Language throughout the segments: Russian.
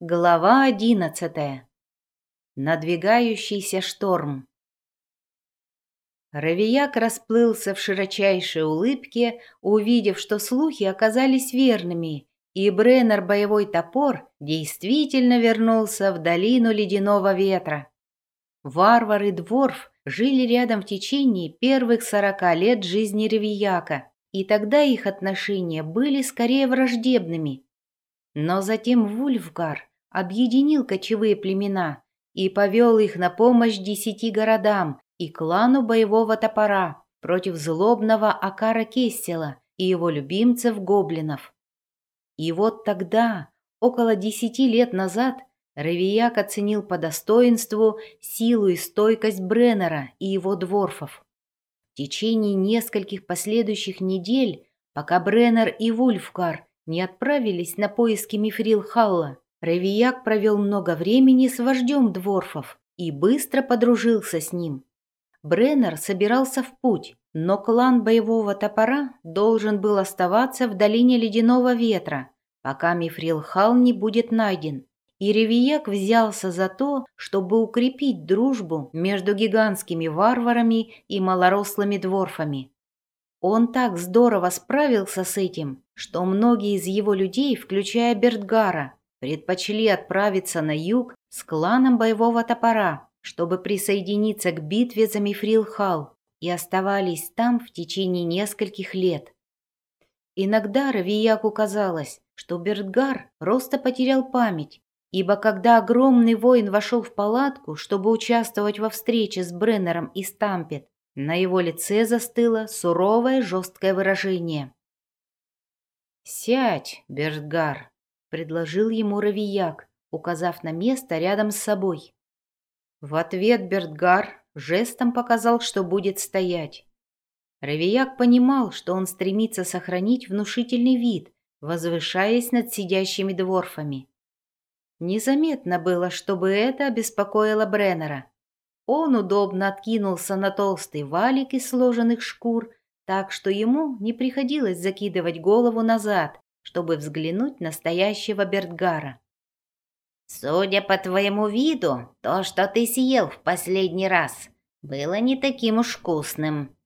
Глава одиннадцатая. Надвигающийся шторм. Равияк расплылся в широчайшей улыбке, увидев, что слухи оказались верными, и Бреннер Боевой Топор действительно вернулся в долину Ледяного Ветра. Варвар и Дворф жили рядом в течение первых сорока лет жизни Равияка, и тогда их отношения были скорее враждебными. Но затем Вульфгар объединил кочевые племена и повел их на помощь десяти городам и клану боевого топора против злобного Акара Кестела и его любимцев-гоблинов. И вот тогда, около десяти лет назад, Равияк оценил по достоинству силу и стойкость Бреннера и его дворфов. В течение нескольких последующих недель, пока Бреннер и Вульфкар не отправились на поиски Мифрил Халла, Равияк провел много времени с вождем дворфов и быстро подружился с ним. Бреннер собирался в путь, но клан боевого топора должен был оставаться в долине ледяного ветра, пока Мифрилхал не будет найден. И Ревияк взялся за то, чтобы укрепить дружбу между гигантскими варварами и малорослыми дворфами. Он так здорово справился с этим, что многие из его людей, включая Бертгара, предпочли отправиться на юг с кланом боевого топора, чтобы присоединиться к битве за Мифрил-Хал и оставались там в течение нескольких лет. Иногда Равияку казалось, что Бертгар просто потерял память, ибо когда огромный воин вошел в палатку, чтобы участвовать во встрече с Бреннером и Стампет, на его лице застыло суровое жесткое выражение. «Сядь, Бертгар», — предложил ему Равияк, указав на место рядом с собой. В ответ Бертгар жестом показал, что будет стоять. Равияк понимал, что он стремится сохранить внушительный вид, возвышаясь над сидящими дворфами. Незаметно было, чтобы это обеспокоило Бреннера. Он удобно откинулся на толстый валик из сложенных шкур, так что ему не приходилось закидывать голову назад, чтобы взглянуть на стоящего Бертгара. «Судя по твоему виду, то, что ты съел в последний раз, было не таким уж вкусным»,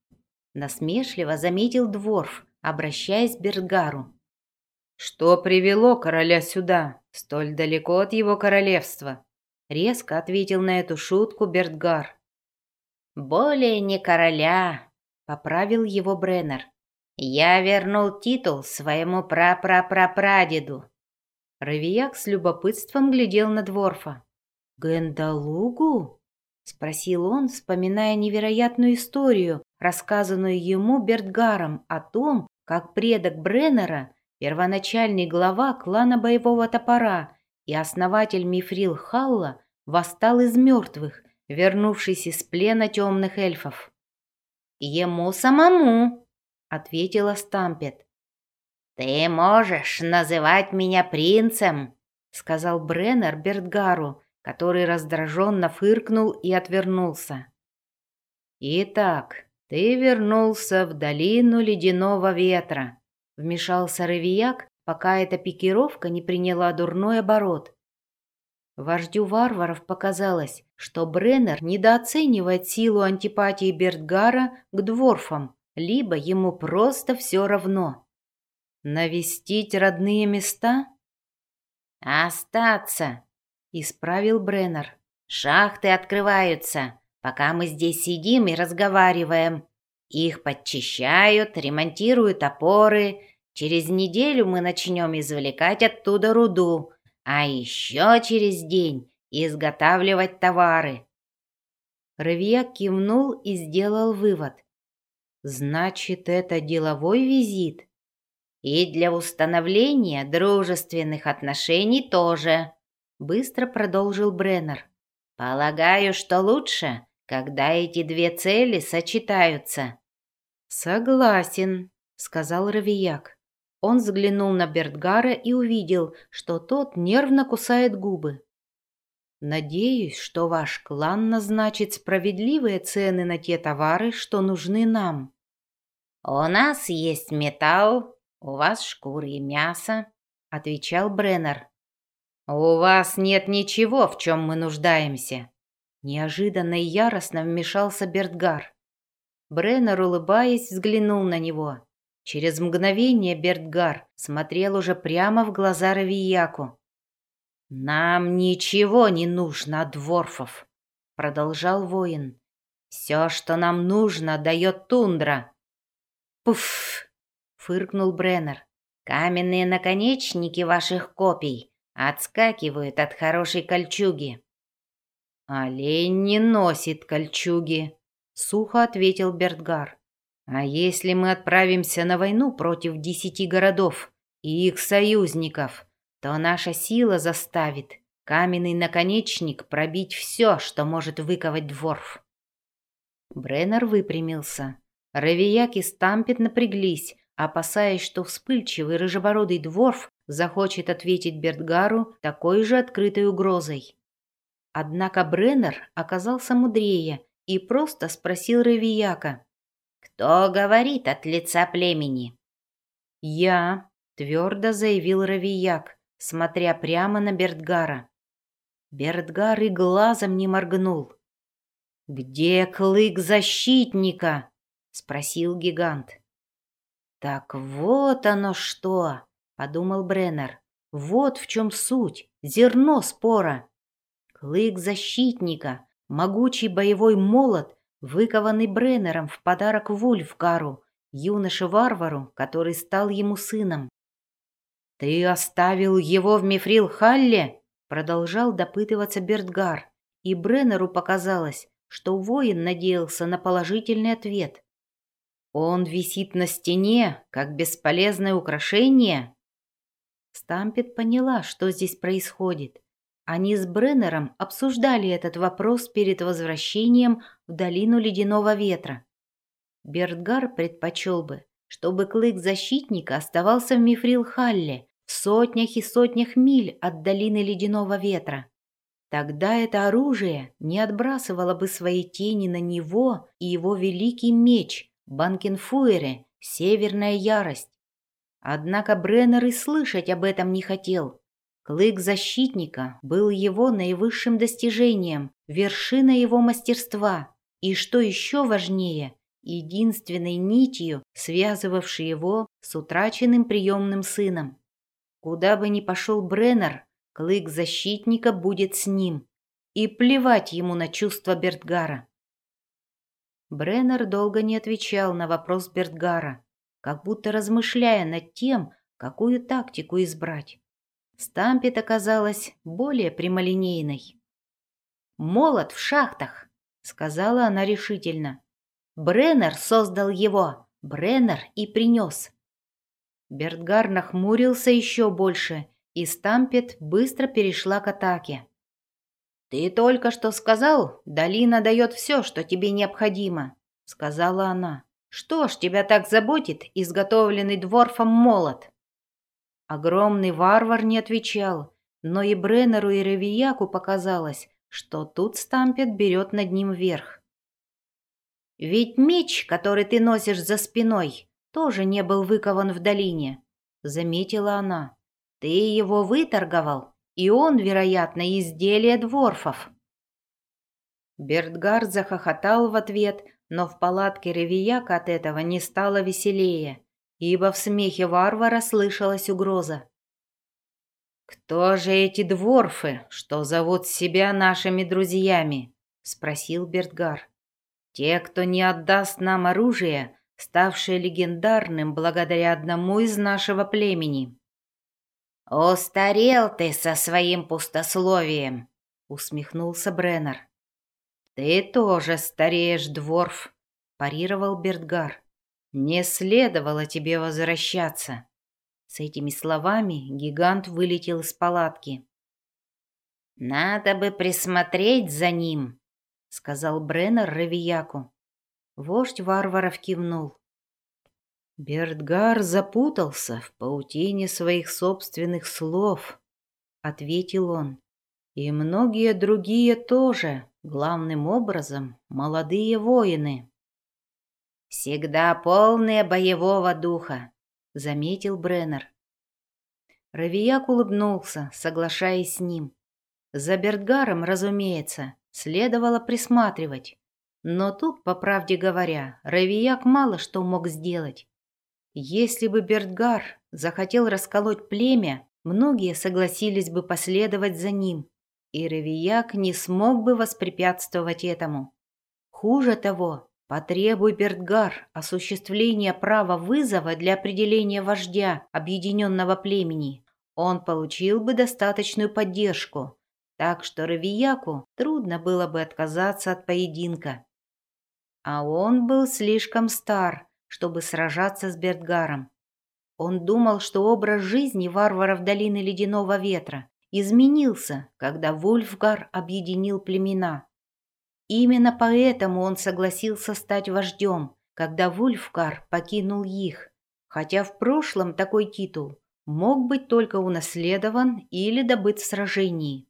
насмешливо заметил Дворф, обращаясь к Бертгару. «Что привело короля сюда, столь далеко от его королевства?» Резко ответил на эту шутку Бертгар. «Более не короля», — поправил его Бреннер. Я вернул титул своему прапрапрапрадеду. Равияк с любопытством глядел на Дворфа. «Гэндалугу?» — спросил он, вспоминая невероятную историю, рассказанную ему Бертгаром о том, как предок Бреннера, первоначальный глава клана боевого топора и основатель Мифрил Халла, восстал из мертвых, вернувшись из плена темных эльфов. «Ему самому!» Ответила Стампет. «Ты можешь называть меня принцем», — сказал Бреннер Бертгару, который раздраженно фыркнул и отвернулся. «Итак, ты вернулся в долину ледяного ветра», — вмешался Равияк, пока эта пикировка не приняла дурной оборот. Вождю варваров показалось, что Бреннер недооценивает силу антипатии Бертгара к дворфам, либо ему просто все равно. Навестить родные места? Остаться, исправил Бреннер. Шахты открываются, пока мы здесь сидим и разговариваем. Их подчищают, ремонтируют опоры. Через неделю мы начнем извлекать оттуда руду, а еще через день изготавливать товары. Равия кивнул и сделал вывод. Значит, это деловой визит? И для установления дружественных отношений тоже, быстро продолжил Бреннер. Полагаю, что лучше, когда эти две цели сочетаются. Согласен, сказал Равияк. Он взглянул на Бертгара и увидел, что тот нервно кусает губы. Надеюсь, что ваш клан назначит справедливые цены на те товары, что нужны нам. У нас есть металл, у вас шкуры и мясо, отвечал Бреннер. «У вас нет ничего, в чем мы нуждаемся», — неожиданно и яростно вмешался Бертгар. Бреннер, улыбаясь, взглянул на него. Через мгновение Бертгар смотрел уже прямо в глаза Равияку. «Нам ничего не нужно дворфов», — продолжал воин. «Все, что нам нужно, дает тундра». «Пуф!» — фыркнул Бреннер. «Каменные наконечники ваших копий отскакивают от хорошей кольчуги». «Олень не носит кольчуги», — сухо ответил Бертгар. А если мы отправимся на войну против десяти городов и их союзников, то наша сила заставит каменный наконечник пробить все, что может выковать дворф. Бреннер выпрямился. Равияк и Стампет напряглись, опасаясь, что вспыльчивый рыжебородый дворф захочет ответить Бертгару такой же открытой угрозой. Однако Бреннер оказался мудрее и просто спросил Равияка, «Кто говорит от лица племени?» «Я», — твердо заявил Равияк, смотря прямо на Бертгара. Бертгар и глазом не моргнул. «Где клык защитника?» — спросил гигант. «Так вот оно что!» — подумал Бреннер. «Вот в чем суть, зерно спора. Клык защитника, могучий боевой молот, выкованный Бреннером в подарок Вульфгару, юноше-варвару, который стал ему сыном. «Ты оставил его в Мифрил-Халле?» продолжал допытываться Бертгар, и Бреннеру показалось, что воин надеялся на положительный ответ. «Он висит на стене, как бесполезное украшение?» Стампет поняла, что здесь происходит. Они с Бреннером обсуждали этот вопрос перед возвращением в долину ледяного ветра. Бертгар предпочел бы, чтобы клык защитника оставался в Мифрилхалле, в сотнях и сотнях миль от долины ледяного ветра. Тогда это оружие не отбрасывало бы свои тени на него и его великий меч Банкенфуэре, Северная Ярость. Однако Бреннер и слышать об этом не хотел. Клык защитника был его наивысшим достижением, вершина его мастерства и, что еще важнее, единственной нитью, связывавшей его с утраченным приемным сыном. Куда бы ни пошел Бреннер, клык защитника будет с ним, и плевать ему на чувства Бертгара. Бреннер долго не отвечал на вопрос Бертгара, как будто размышляя над тем, какую тактику избрать. Стампет оказалась более прямолинейной. «Молот в шахтах», — сказала она решительно. «Бреннер создал его, Бреннер и принес». Бертгар нахмурился еще больше, и Стампет быстро перешла к атаке. «Ты только что сказал, долина дает все, что тебе необходимо», — сказала она. «Что ж тебя так заботит изготовленный дворфом молот?» Огромный варвар не отвечал, но и Бреннеру и Ревияку показалось, что тут Стампет берет над ним верх. «Ведь меч, который ты носишь за спиной, тоже не был выкован в долине», — заметила она. «Ты его выторговал, и он, вероятно, изделие дворфов». Бертгард захохотал в ответ, но в палатке Ревияка от этого не стало веселее ибо в смехе варвара слышалась угроза. «Кто же эти дворфы, что зовут себя нашими друзьями?» — спросил Бертгар. «Те, кто не отдаст нам оружие, ставшее легендарным благодаря одному из нашего племени». «Устарел ты со своим пустословием», — усмехнулся Бреннер. «Ты тоже стареешь, дворф», — парировал Бертгар. «Не следовало тебе возвращаться». С этими словами гигант вылетел из палатки. «Надо бы присмотреть за ним», — сказал Бреннер Равияку. Вождь варваров кивнул. «Бертгар запутался в паутине своих собственных слов», — ответил он. «И многие другие тоже, главным образом, молодые воины». «Всегда полные боевого духа», — заметил Бреннер. Равияк улыбнулся, соглашаясь с ним. За Бертгаром, разумеется, следовало присматривать. Но тут, по правде говоря, Равияк мало что мог сделать. Если бы Бертгар захотел расколоть племя, многие согласились бы последовать за ним, и Равияк не смог бы воспрепятствовать этому. Хуже того, потребуй Бертгар осуществления права вызова для определения вождя объединенного племени, он получил бы достаточную поддержку, так что Равияку трудно было бы отказаться от поединка. А он был слишком стар, чтобы сражаться с Бертгаром. Он думал, что образ жизни варваров долины Ледяного Ветра изменился, когда Вульфгар объединил племена. Именно поэтому он согласился стать вождем, когда Вульфгар покинул их, хотя в прошлом такой титул мог быть только унаследован или добыт в сражении.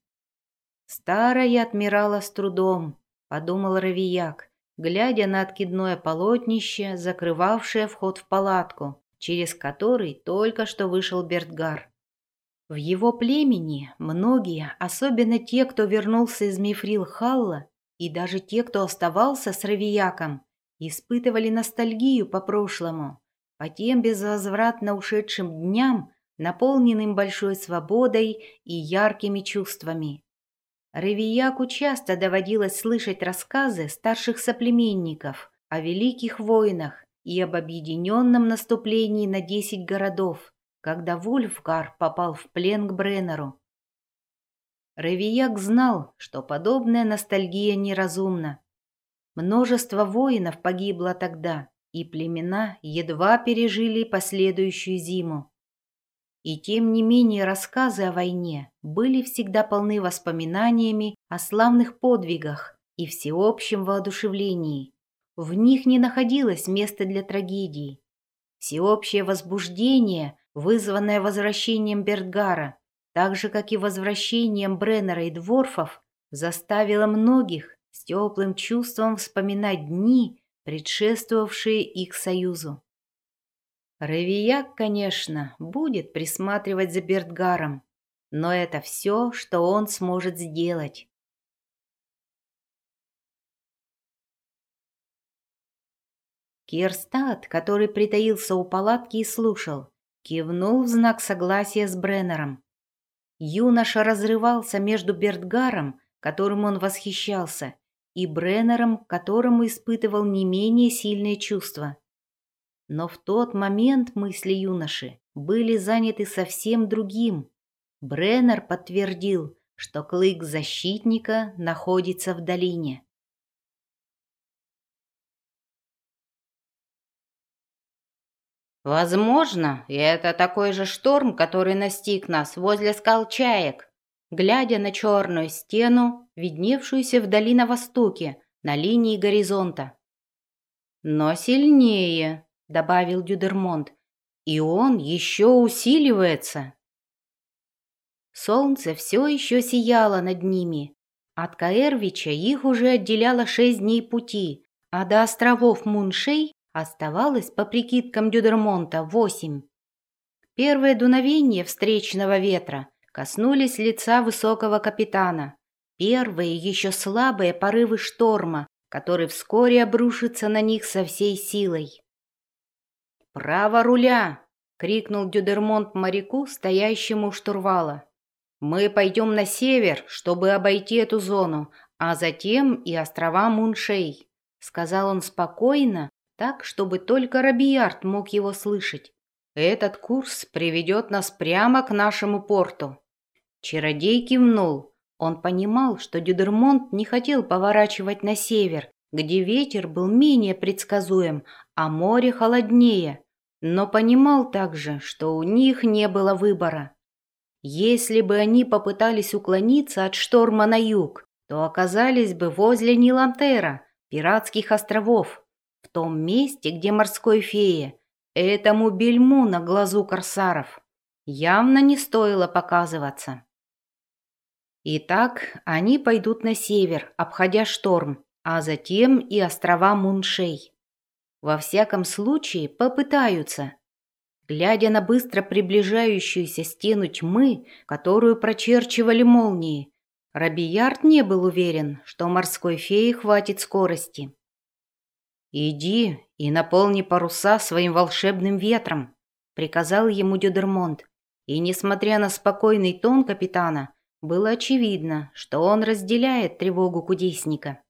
«Старая отмирала с трудом», — подумал Равияк, глядя на откидное полотнище, закрывавшее вход в палатку, через который только что вышел Бертгар. В его племени многие, особенно те, кто вернулся из Мифрил-Халла, и даже те, кто оставался с Равияком, испытывали ностальгию по прошлому, по тем безвозвратно ушедшим дням, наполненным большой свободой и яркими чувствами. Равияку часто доводилось слышать рассказы старших соплеменников о великих войнах и об объединенном наступлении на десять городов, когда Вульфгар попал в плен к Бреннеру. Равияк знал, что подобная ностальгия неразумна. Множество воинов погибло тогда, и племена едва пережили последующую зиму. И тем не менее рассказы о войне были всегда полны воспоминаниями о славных подвигах и всеобщем воодушевлении. В них не находилось места для трагедии. Всеобщее возбуждение, вызванное возвращением Бертгара, так же, как и возвращением Бреннера и Дворфов, заставило многих с теплым чувством вспоминать дни, предшествовавшие их союзу. Равияк, конечно, будет присматривать за Бертгаром, но это все, что он сможет сделать. Кирстад, который притаился у палатки и слушал, кивнул в знак согласия с Бреннером. Юноша разрывался между Бертгаром, которым он восхищался, и Бреннером, которому испытывал не менее сильные чувства. Но в тот момент мысли юноши были заняты совсем другим. Бреннер подтвердил, что клык защитника находится в долине. «Возможно, это такой же шторм, который настиг нас возле скал Чаек», глядя на черную стену, видневшуюся вдали на востоке, на линии горизонта. «Но сильнее», добавил Дюдермонт, и он еще усиливается. Солнце все еще сияло над ними. От Каэрвича их уже отделяло шесть дней пути, а до островов Муншей оставалось, по прикидкам Дюдермонта, восемь. Первые дуновения встречного ветра коснулись лица высокого капитана. Первые еще слабые порывы шторма, который вскоре обрушится на них со всей силой. «Право руля!» — крикнул Дюдермонт моряку, стоящему у штурвала. «Мы пойдем на север, чтобы обойти эту зону, а затем и острова Муншей», — сказал он спокойно, так, чтобы только Рабиярд мог его слышать. «Этот курс приведет нас прямо к нашему порту». Чародей кивнул. Он понимал, что Дюдермонт не хотел поворачивать на север, где ветер был менее предсказуем, а море холоднее, но понимал также, что у них не было выбора. Если бы они попытались уклониться от шторма на юг, то оказались бы возле Нилантера, пиратских островов, в том месте, где морской фея, этому бельму на глазу корсаров, явно не стоило показываться. Итак, они пойдут на север, обходя шторм, а затем и острова Муншей. Во всяком случае, попытаются. глядя на быстро приближающуюся стену тьмы, которую прочерчивали молнии. Робиярд не был уверен, что морской фее хватит скорости. «Иди и наполни паруса своим волшебным ветром», — приказал ему Дюдермонт. И, несмотря на спокойный тон капитана, было очевидно, что он разделяет тревогу кудесника.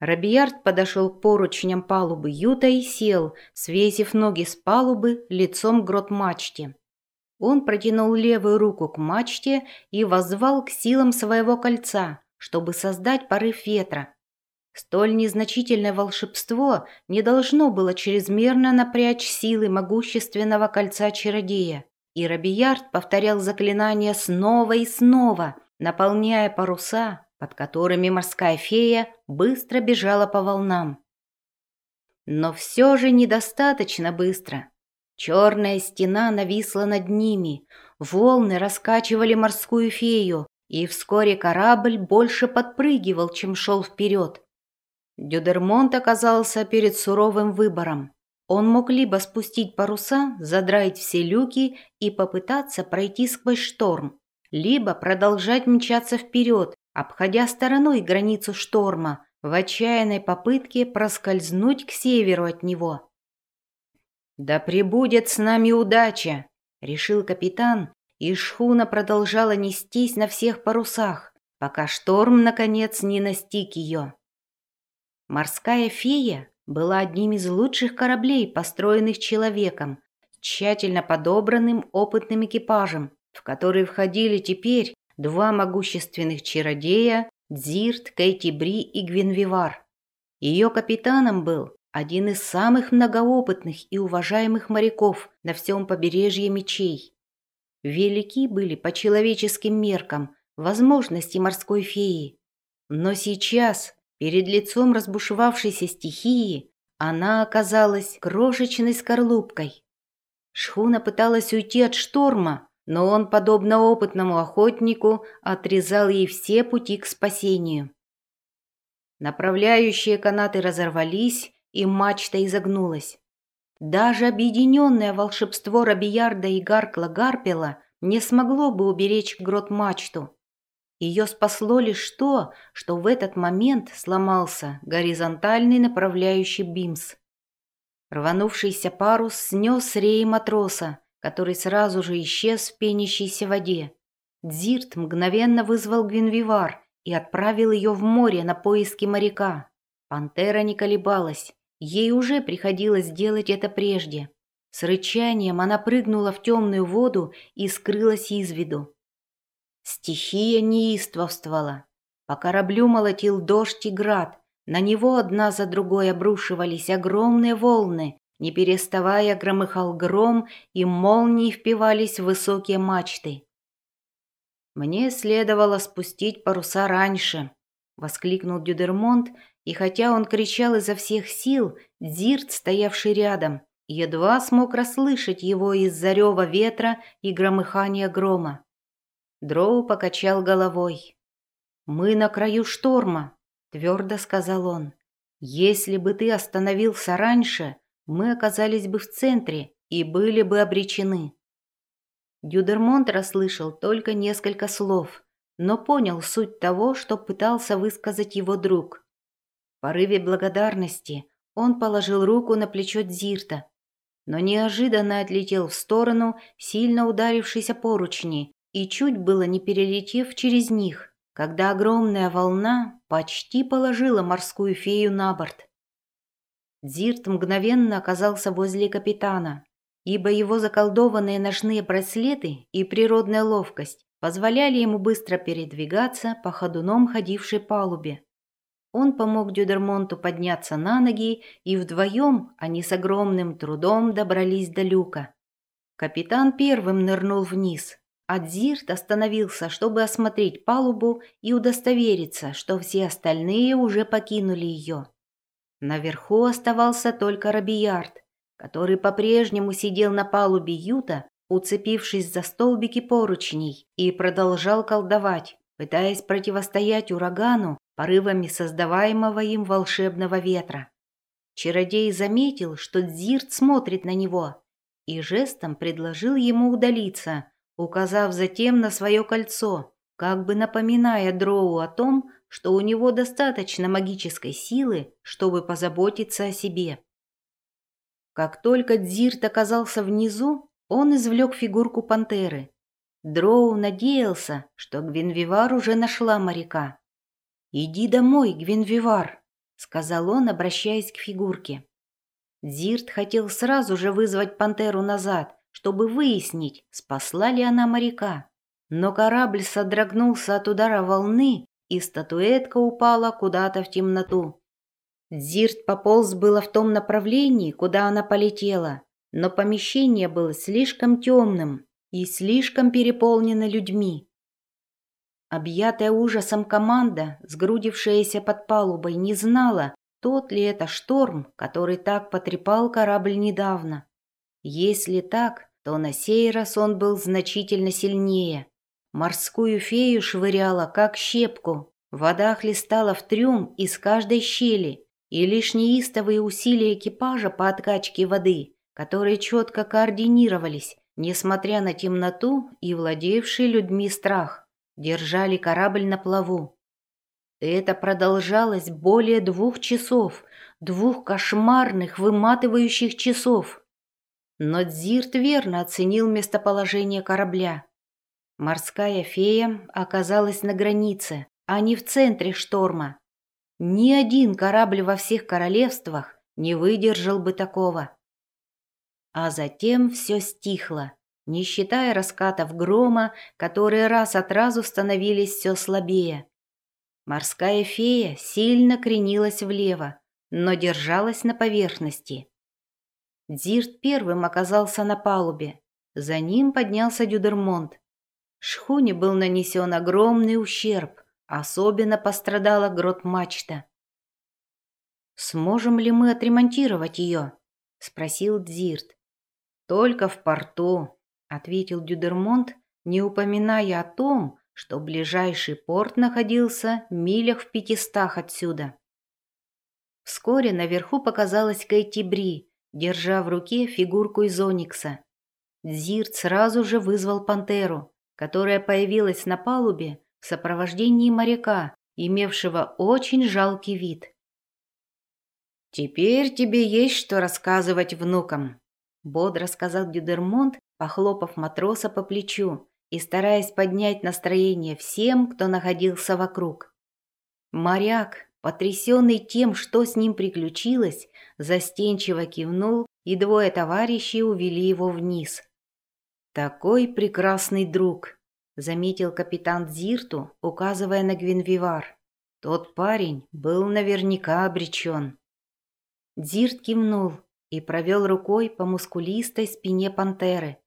Робиярд подошел к поручням палубы Юта и сел, свесив ноги с палубы лицом к грот-мачте. Он протянул левую руку к мачте и воззвал к силам своего кольца, чтобы создать порыв ветра. Столь незначительное волшебство не должно было чрезмерно напрячь силы могущественного кольца чародея, и Робиярд повторял заклинание снова и снова, наполняя паруса, под которыми морская фея быстро бежала по волнам. Но все же недостаточно быстро. Черная стена нависла над ними, волны раскачивали морскую фею, и вскоре корабль больше подпрыгивал, чем шел вперед. Дюдермонт оказался перед суровым выбором. Он мог либо спустить паруса, задраить все люки и попытаться пройти сквозь шторм, либо продолжать мчаться вперед, обходя стороной границу шторма, в отчаянной попытке проскользнуть к северу от него. «Да пребудет с нами удача!» — решил капитан, и шхуна продолжала нестись на всех парусах, пока шторм, наконец, не настиг ее. Морская фея была одним из лучших кораблей, построенных человеком, тщательно подобранным опытным экипажем, в который входили теперь два могущественных чародея Дзирт, Кейти Бри и Гвинвивар. Ее капитаном был один из самых многоопытных и уважаемых моряков на всем побережье мечей. Велики были по человеческим меркам возможности морской феи. Но сейчас Перед лицом разбушевавшейся стихии она оказалась крошечной скорлупкой. Шхуна пыталась уйти от шторма, но он, подобно опытному охотнику, отрезал ей все пути к спасению. Направляющие канаты разорвались, и мачта изогнулась. Даже объединенное волшебство Робиярда и Гаркла Гарпела не смогло бы уберечь грот мачту. Ее спасло лишь то, что в этот момент сломался горизонтальный направляющий бимс. Рванувшийся парус снес реи матроса, который сразу же исчез в пенящейся воде. Дзирт мгновенно вызвал Гвинвивар и отправил ее в море на поиски моряка. Пантера не колебалась. Ей уже приходилось делать это прежде. С рычанием она прыгнула в темную воду и скрылась из виду. Стихия неистовствовала. По кораблю молотил дождь и град. На него одна за другой обрушивались огромные волны. Не переставая громыхал гром, и молнии впивались в высокие мачты. «Мне следовало спустить паруса раньше», — воскликнул Дюдермонт, и хотя он кричал изо всех сил, Дзирт, стоявший рядом, едва смог расслышать его из-за рева ветра и громыхания грома. Дроу покачал головой. «Мы на краю шторма», — твердо сказал он. «Если бы ты остановился раньше, мы оказались бы в центре и были бы обречены». Дюдермонт расслышал только несколько слов, но понял суть того, что пытался высказать его друг. В порыве благодарности он положил руку на плечо Дзирта, но неожиданно отлетел в сторону, сильно ударившись о поручни, и чуть было не перелетев через них, когда огромная волна почти положила морскую фею на борт. Дзирт мгновенно оказался возле капитана, ибо его заколдованные ножные браслеты и природная ловкость позволяли ему быстро передвигаться по ходуном ходившей палубе. Он помог Дюдермонту подняться на ноги, и вдвоем они с огромным трудом добрались до люка. Капитан первым нырнул вниз, Адзирт остановился, чтобы осмотреть палубу и удостовериться, что все остальные уже покинули ее. Наверху оставался только Робиярд, который по-прежнему сидел на палубе Юта, уцепившись за столбики поручней, и продолжал колдовать, пытаясь противостоять урагану порывами создаваемого им волшебного ветра. Чародей заметил, что Дзирт смотрит на него, и жестом предложил ему удалиться, указав затем на свое кольцо, как бы напоминая Дроу о том, что у него достаточно магической силы, чтобы позаботиться о себе. Как только Дзирт оказался внизу, он извлек фигурку пантеры. Дроу надеялся, что Гвинвивар уже нашла моряка. «Иди домой, Гвинвивар», — сказал он, обращаясь к фигурке. Дзирт хотел сразу же вызвать пантеру назад, чтобы выяснить, спасла ли она моряка. Но корабль содрогнулся от удара волны, и статуэтка упала куда-то в темноту. Дзирт пополз было в том направлении, куда она полетела, но помещение было слишком темным и слишком переполнено людьми. Объятая ужасом команда, сгрудившаяся под палубой, не знала, тот ли это шторм, который так потрепал корабль недавно? Если так, то на сей раз он был значительно сильнее. Морскую фею швыряла, как щепку. Вода хлестала в трюм из каждой щели, и лишь неистовые усилия экипажа по откачке воды, которые четко координировались, несмотря на темноту и владевший людьми страх, держали корабль на плаву. Это продолжалось более двух часов, двух кошмарных, выматывающих часов. Но Дзирт верно оценил местоположение корабля. Морская фея оказалась на границе, а не в центре шторма. Ни один корабль во всех королевствах не выдержал бы такого. А затем все стихло, не считая раскатов грома, которые раз от разу становились все слабее. Морская фея сильно кренилась влево, но держалась на поверхности. Дзирт первым оказался на палубе. За ним поднялся Дюдермонт. Шхуне был нанесен огромный ущерб, особенно пострадала грот-мачта. «Сможем ли мы отремонтировать ее?» — спросил Дзирт. «Только в порту», — ответил Дюдермонт, не упоминая о том, что ближайший порт находился милях в пятистах отсюда. Вскоре наверху показалась Кэти Бри, держа в руке фигурку из Оникса. Дзирт сразу же вызвал пантеру, которая появилась на палубе в сопровождении моряка, имевшего очень жалкий вид. «Теперь тебе есть что рассказывать внукам», — бодро сказал Дюдермонт, похлопав матроса по плечу, и стараясь поднять настроение всем, кто находился вокруг. Моряк, потрясенный тем, что с ним приключилось, застенчиво кивнул, и двое товарищей увели его вниз. «Такой прекрасный друг», — заметил капитан Зирту, указывая на Гвинвивар. «Тот парень был наверняка обречен». Дзирт кивнул и провел рукой по мускулистой спине пантеры,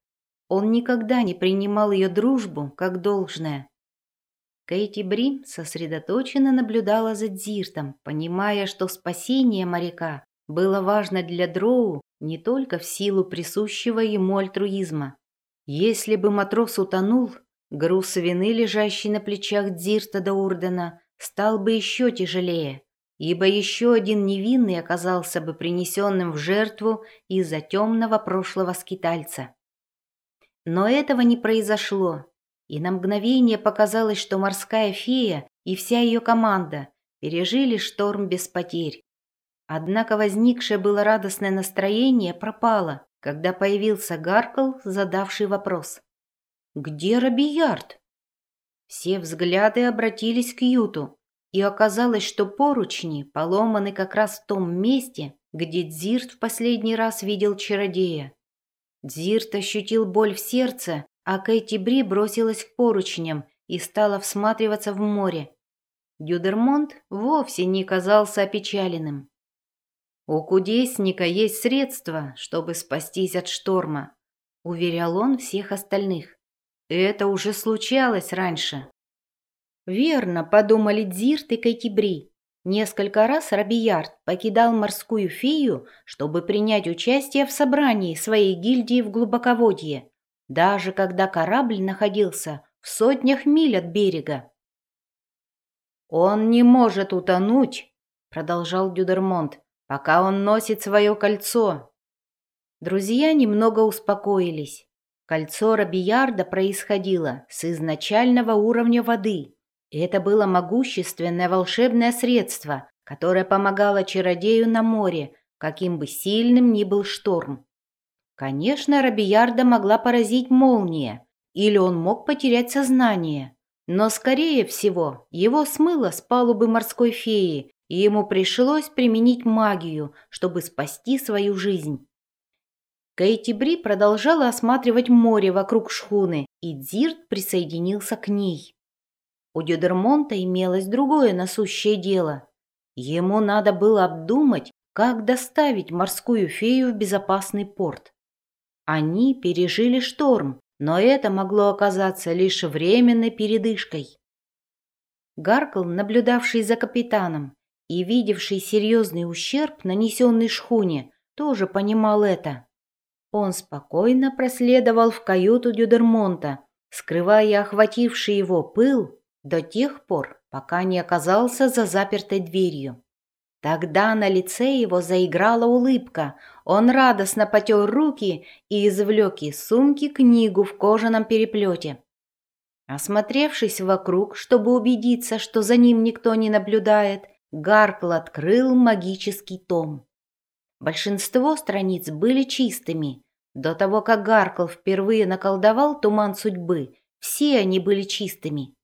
он никогда не принимал ее дружбу как должное. Кейти Бри сосредоточенно наблюдала за Дзиртом, понимая, что спасение моряка было важно для Дроу не только в силу присущего ему альтруизма. Если бы матрос утонул, груз вины, лежащий на плечах Дзирта до Урдена, стал бы еще тяжелее, ибо еще один невинный оказался бы принесенным в жертву из-за темного прошлого скитальца. Но этого не произошло, и на мгновение показалось, что морская фея и вся ее команда пережили шторм без потерь. Однако возникшее было радостное настроение пропало, когда появился Гаркл, задавший вопрос. «Где Робиярд?» Все взгляды обратились к Юту, и оказалось, что поручни поломаны как раз в том месте, где Дзирт в последний раз видел чародея. Дзирт ощутил боль в сердце, а Кэти Бри бросилась к поручням и стала всматриваться в море. Дюдермонт вовсе не казался опечаленным. «У кудесника есть средства, чтобы спастись от шторма», — уверял он всех остальных. «Это уже случалось раньше». «Верно», — подумали Дзирт и Кайтибри. Несколько раз Робиярд покидал морскую фею, чтобы принять участие в собрании своей гильдии в глубоководье, даже когда корабль находился в сотнях миль от берега. «Он не может утонуть», — продолжал Дюдермонт, — «пока он носит свое кольцо». Друзья немного успокоились. Кольцо Робиярда происходило с изначального уровня воды. Это было могущественное волшебное средство, которое помогало чародею на море, каким бы сильным ни был шторм. Конечно, Робиярда могла поразить молния, или он мог потерять сознание, но, скорее всего, его смыло с палубы морской феи, и ему пришлось применить магию, чтобы спасти свою жизнь. Кейти Бри продолжала осматривать море вокруг шхуны, и Дзирт присоединился к ней. У Дюдермонта имелось другое насущее дело. Ему надо было обдумать, как доставить морскую фею в безопасный порт. Они пережили шторм, но это могло оказаться лишь временной передышкой. Гаркл, наблюдавший за капитаном и видевший серьезный ущерб, нанесенный шхуне, тоже понимал это. Он спокойно проследовал в каюту Дюдермонта, скрывая охвативший его пыл до тех пор, пока не оказался за запертой дверью. Тогда на лице его заиграла улыбка. Он радостно потер руки и извлек из сумки книгу в кожаном переплете. Осмотревшись вокруг, чтобы убедиться, что за ним никто не наблюдает, Гаркл открыл магический том. Большинство страниц были чистыми. До того, как Гаркл впервые наколдовал туман судьбы, все они были чистыми.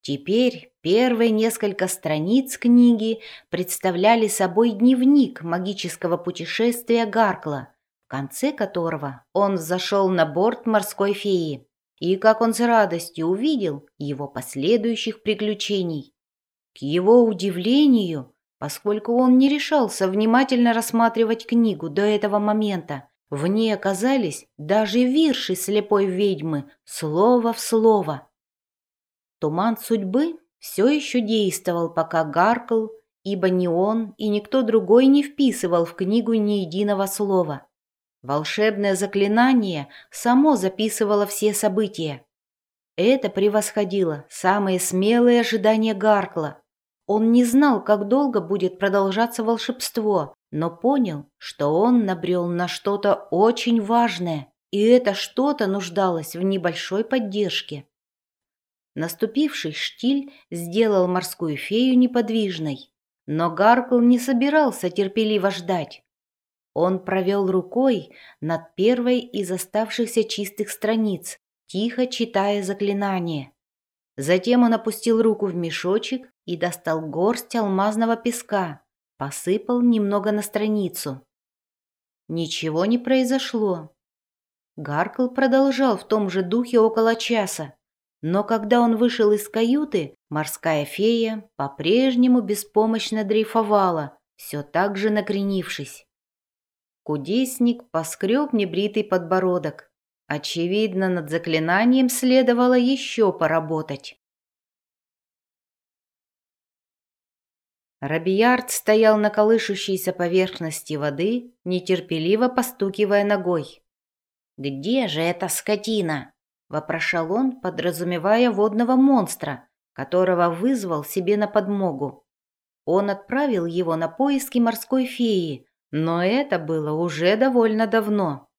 Теперь первые несколько страниц книги представляли собой дневник магического путешествия Гаркла, в конце которого он зашел на борт морской феи, и как он с радостью увидел его последующих приключений. К его удивлению, Поскольку он не решался внимательно рассматривать книгу до этого момента, в ней оказались даже вирши слепой ведьмы, слово в слово. Туман судьбы все еще действовал, пока гаркал, ибо ни он и никто другой не вписывал в книгу ни единого слова. Волшебное заклинание само записывало все события. Это превосходило самые смелые ожидания Гаркла. Он не знал, как долго будет продолжаться волшебство, но понял, что он набрел на что-то очень важное, и это что-то нуждалось в небольшой поддержке. Наступивший штиль сделал морскую фею неподвижной, но Гаркл не собирался терпеливо ждать. Он провел рукой над первой из оставшихся чистых страниц, тихо читая заклинание. Затем он опустил руку в мешочек и достал горсть алмазного песка, посыпал немного на страницу. Ничего не произошло. Гаркл продолжал в том же духе около часа, но когда он вышел из каюты, морская фея по-прежнему беспомощно дрейфовала, все так же накренившись. Кудесник поскреб небритый подбородок. Очевидно, над заклинанием следовало еще поработать. Рабиярд стоял на колышущейся поверхности воды, нетерпеливо постукивая ногой. «Где же эта скотина?» – вопрошал он, подразумевая водного монстра, которого вызвал себе на подмогу. Он отправил его на поиски морской феи, но это было уже довольно давно.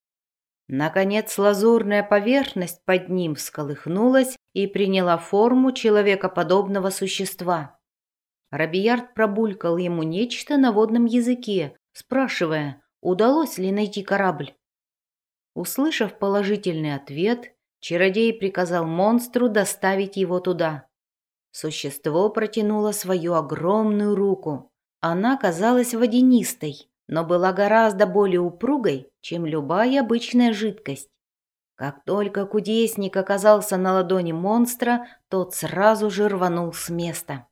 Наконец лазурная поверхность под ним всколыхнулась и приняла форму человекоподобного существа. Робиярд пробулькал ему нечто на водном языке, спрашивая, удалось ли найти корабль. Услышав положительный ответ, чародей приказал монстру доставить его туда. Существо протянуло свою огромную руку. Она казалась водянистой, но была гораздо более упругой, чем любая обычная жидкость. Как только кудесник оказался на ладони монстра, тот сразу же рванул с места.